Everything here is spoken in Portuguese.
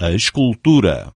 a escultura.